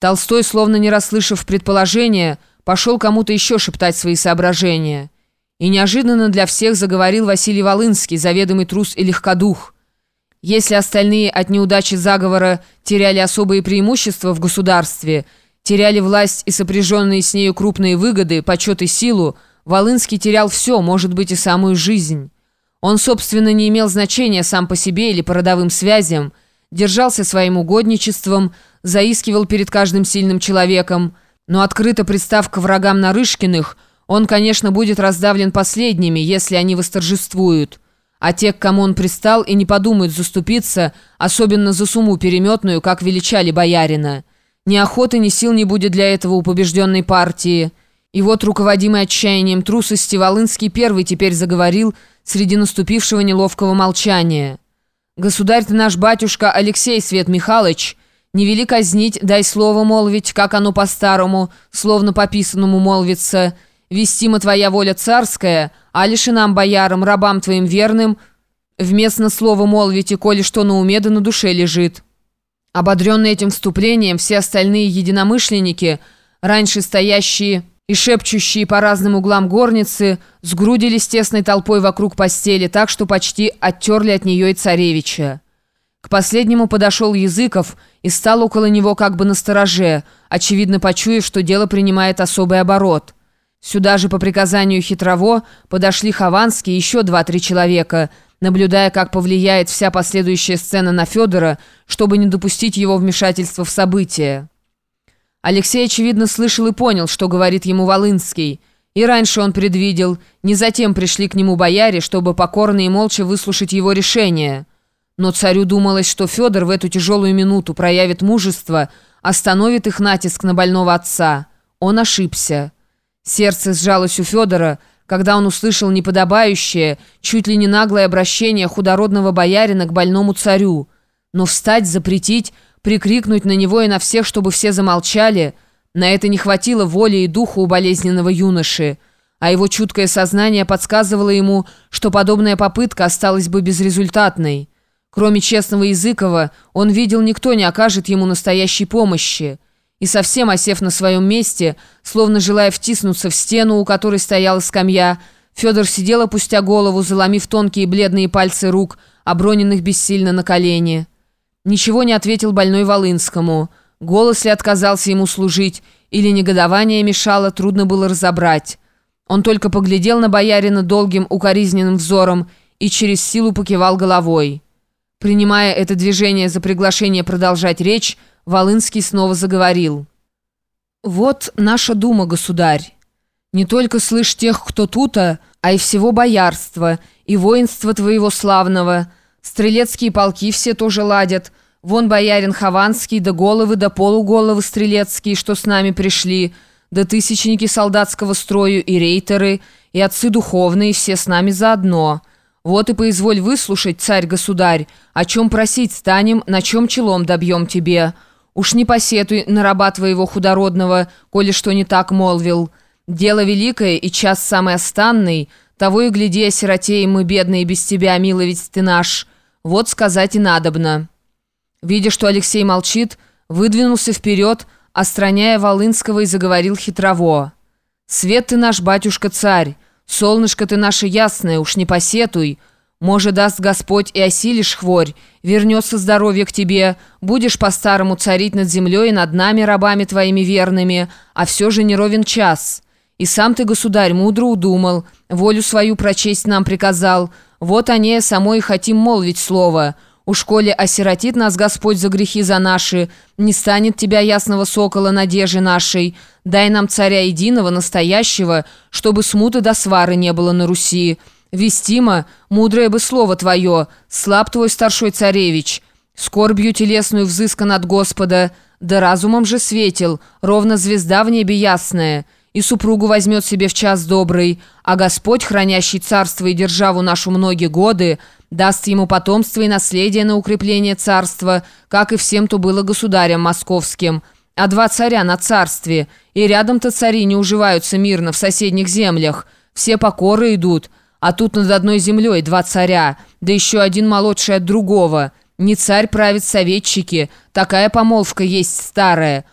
Толстой, словно не расслышав предположения, пошел кому-то еще шептать свои соображения. И неожиданно для всех заговорил Василий Волынский, заведомый трус и легкодух. Если остальные от неудачи заговора теряли особые преимущества в государстве, теряли власть и сопряженные с нею крупные выгоды, почет и силу, Волынский терял все, может быть и самую жизнь. Он, собственно, не имел значения сам по себе или по родовым связям, держался своим угодничеством, заискивал перед каждым сильным человеком, но открыто представ к врагам Нарышкиных, он, конечно, будет раздавлен последними, если они восторжествуют. А те, к кому он пристал, и не подумают заступиться, особенно за сумму переметную, как величали боярина. Ни охоты, ни сил не будет для этого у побежденной партии. И вот, руководимый отчаянием трусости, Волынский первый теперь заговорил среди наступившего неловкого молчания. «Государь ты наш батюшка Алексей Свет Михайлович, не вели казнить, дай слово молвить, как оно по-старому, словно по писанному молвится. Вестима твоя воля царская, а лишь нам, боярам, рабам твоим верным, вместно слово молвите, коли что на уме да на душе лежит». Ободренные этим вступлением, все остальные единомышленники, раньше стоящие и шепчущие по разным углам горницы сгрудились тесной толпой вокруг постели, так что почти оттерли от нее и царевича. К последнему подошел Языков и стал около него как бы на стороже, очевидно почуяв, что дело принимает особый оборот. Сюда же по приказанию Хитрово подошли Хованский и еще два-три человека, наблюдая, как повлияет вся последующая сцена на Федора, чтобы не допустить его вмешательства в события. Алексей, очевидно, слышал и понял, что говорит ему Волынский. И раньше он предвидел, не затем пришли к нему бояре, чтобы покорно и молча выслушать его решение. Но царю думалось, что Федор в эту тяжелую минуту проявит мужество, остановит их натиск на больного отца. Он ошибся. Сердце сжалось у Федора, когда он услышал неподобающее, чуть ли не наглое обращение худородного боярина к больному царю. Но встать, запретить прикрикнуть на него и на всех, чтобы все замолчали. На это не хватило воли и духа у болезненного юноши, а его чуткое сознание подсказывало ему, что подобная попытка осталась бы безрезультатной. Кроме честного Языкова, он видел, никто не окажет ему настоящей помощи. И совсем осев на своем месте, словно желая втиснуться в стену, у которой стояла скамья, Федор сидел, опустя голову, заломив тонкие бледные пальцы рук, оброненных бессильно на колени. Ничего не ответил больной Волынскому. Голос ли отказался ему служить, или негодование мешало, трудно было разобрать. Он только поглядел на боярина долгим укоризненным взором и через силу покивал головой. Принимая это движение за приглашение продолжать речь, Волынский снова заговорил. «Вот наша дума, государь. Не только слышь тех, кто тута, а и всего боярства, и воинства твоего славного». Стрелецкие полки все тоже ладят. Вон боярин Хованский, да головы, да полуголовы стрелецкие, что с нами пришли, да тысячники солдатского строю и рейтеры, и отцы духовные, все с нами заодно. Вот и поизволь выслушать, царь-государь, о чем просить станем, на чем челом добьем тебе. Уж не посетуй на раба твоего худородного, коли что не так молвил. Дело великое и час самый останный, того и гляди, осиротеем мы, бедные, без тебя, ведь ты наш». Вот сказать и надобно». Видя, что Алексей молчит, выдвинулся вперед, остраняя Волынского и заговорил хитрово. «Свет ты наш, батюшка-царь, солнышко ты наше ясное, уж не посетуй. Может, даст Господь и осилишь хворь, вернется здоровье к тебе, будешь по-старому царить над землей и над нами, рабами твоими верными, а все же не ровен час. И сам ты, государь, мудро удумал, волю свою прочесть нам приказал». Вот о ней самой хотим молвить слово. У школе осиротит нас Господь за грехи за наши, не станет тебя, ясного сокола, надежи нашей. Дай нам царя единого, настоящего, чтобы смуты до свары не было на Руси. Вестимо, мудрое бы слово твое, слаб твой старшой царевич. Скорбью телесную взыскан от Господа, да разумом же светил, ровно звезда в небе ясная» и супругу возьмет себе в час добрый, а Господь, хранящий царство и державу нашу многие годы, даст ему потомство и наследие на укрепление царства, как и всем, то было государем московским. А два царя на царстве, и рядом-то цари не уживаются мирно в соседних землях, все покоры идут, а тут над одной землей два царя, да еще один молодший от другого. Не царь правит советчики, такая помолвка есть старая».